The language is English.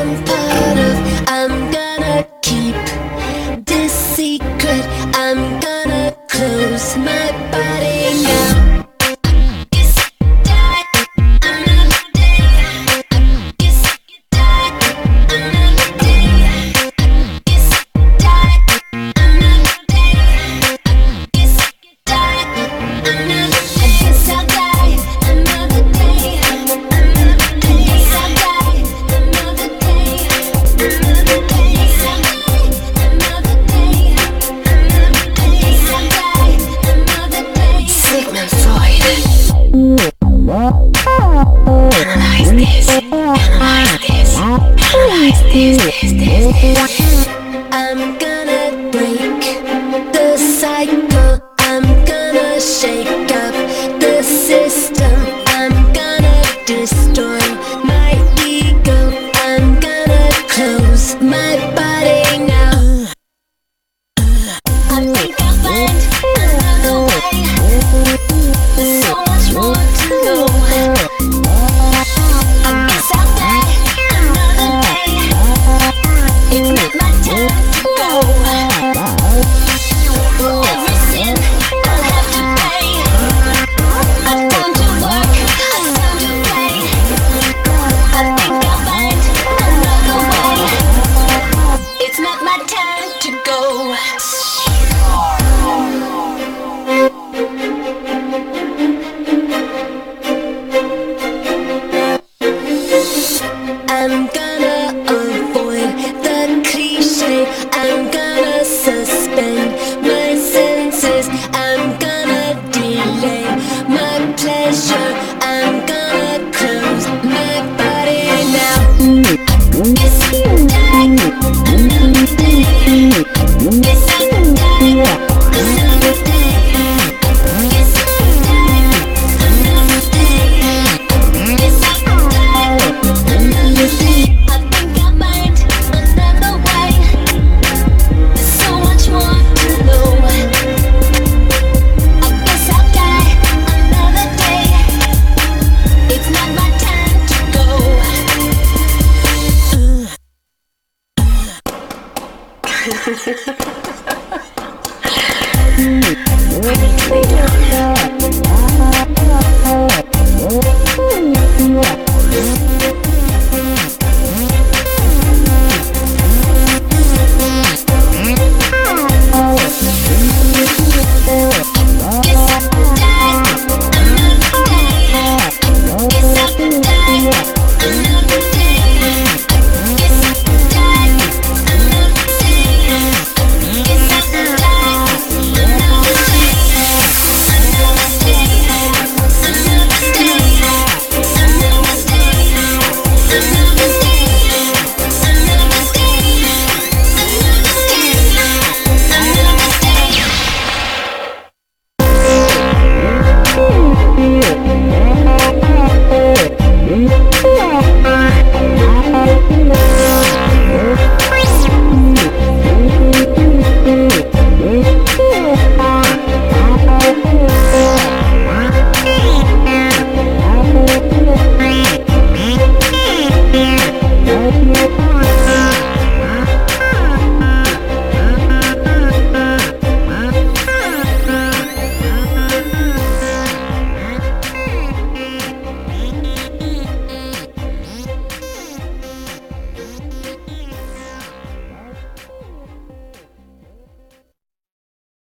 I'm better Analyze this. I'm gonna suspend my senses. Thank you.